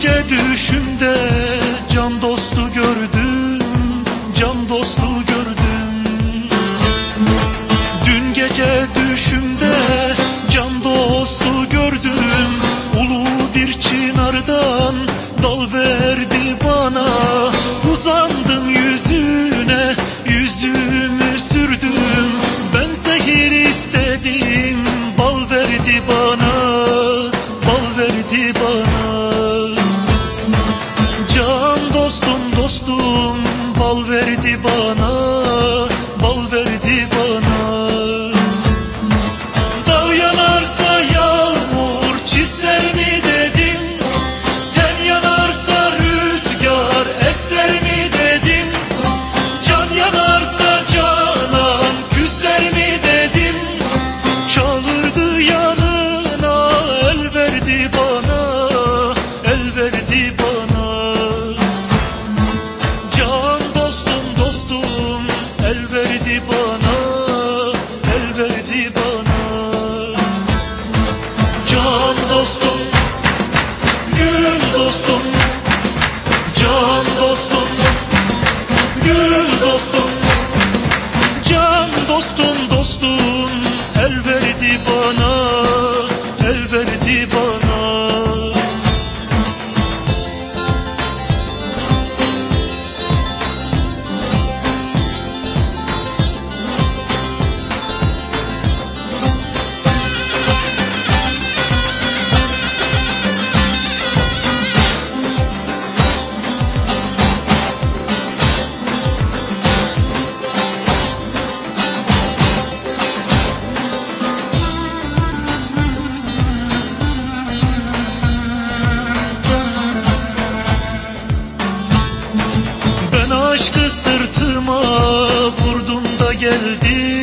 Gece düşümde can dostu gördüm, can dostu gördüm. Dün gece düşümde can dostu gördüm. Ulu bir çınardan dal verdi bana. Uzandım yüzüne, yüzümü sürdüm. Ben zehir istedim, bal verdi bana. bal verdi bana.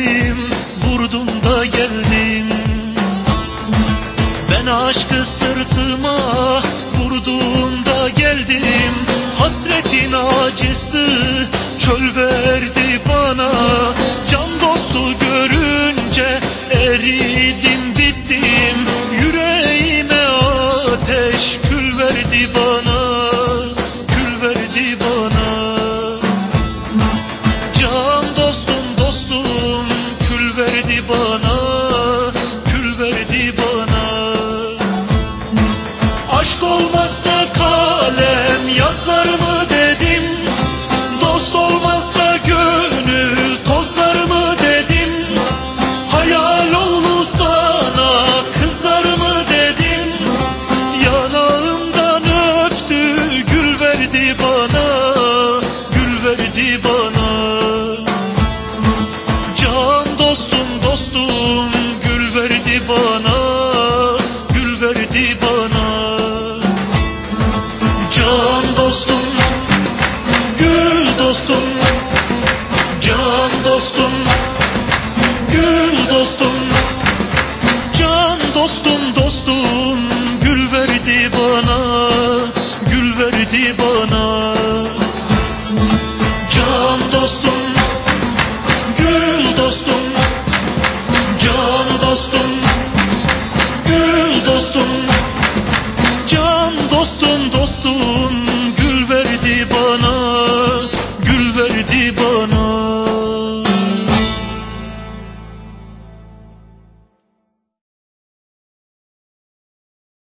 gittim vurdum da geldim. Ben aşkı sırtıma vurdum da geldim. Hasretin acısı çöl verdi bana. Can dostu görünce eridi bono